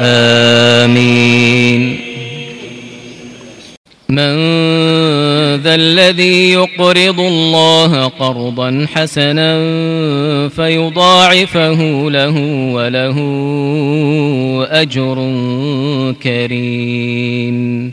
آمين. من ذا الذي يقرض الله قرضا حسنا فيضاعفه له وله أجر كريم.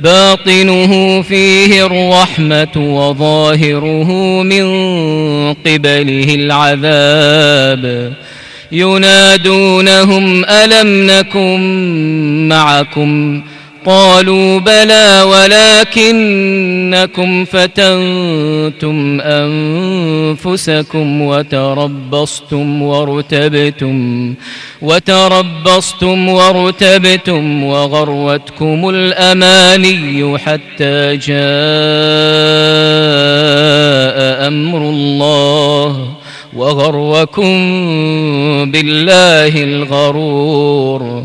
باطنه فيه الرحمة وظاهره من قبله العذاب ينادونهم ألم نكن معكم ؟ قالوا بلى ولكنكم فتنتم أنفسكم وتربصتم وارتبتم وتربصتم وارتبتم وغروتكم الأماني حتى جاء أمر الله وغركم بالله الغرور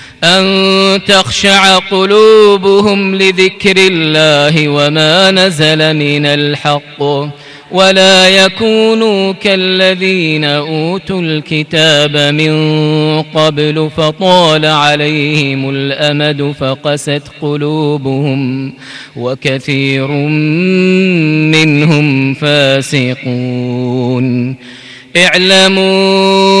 أن تخشع قلوبهم لذكر الله وما نزل من الحق ولا يكونوا كالذين أوتوا الكتاب من قبل فطال عليهم الأمد فقست قلوبهم وكثير منهم فاسقون. اعلموا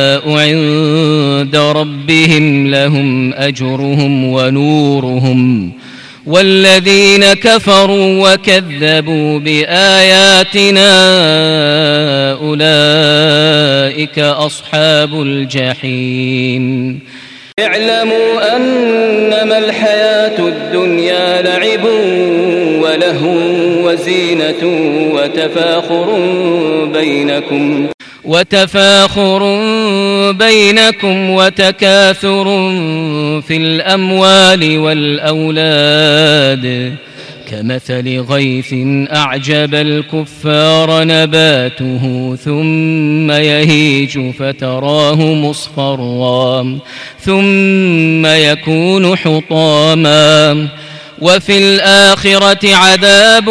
عند ربهم لهم أجرهم ونورهم والذين كفروا وكذبوا بآياتنا أولئك أصحاب الجحيم. اعلموا أنما الحياة الدنيا لعب وله وزينة وتفاخر بينكم. وتفاخر بينكم وتكاثر في الأموال والأولاد. كمثل غيث أعجب الكفار نباته ثم يهيج فتراه مصفرا ثم يكون حطاما. وفي الآخرة عذاب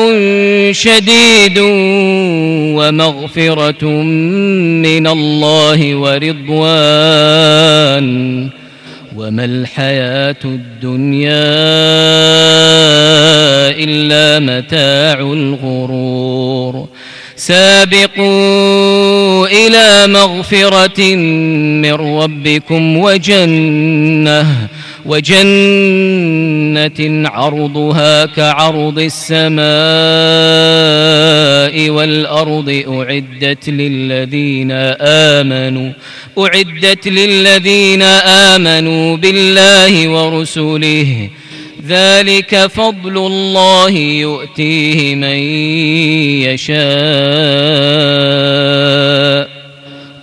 شديد ومغفرة من الله ورضوان وما الحياة الدنيا إلا متاع الغرور سابقوا إلى مغفرة من ربكم وجنة وجنة عرضها كعرض السماء والأرض أعدت للذين آمنوا أعدت للذين آمنوا بالله ورسوله ذلك فضل الله يؤتيه من يشاء.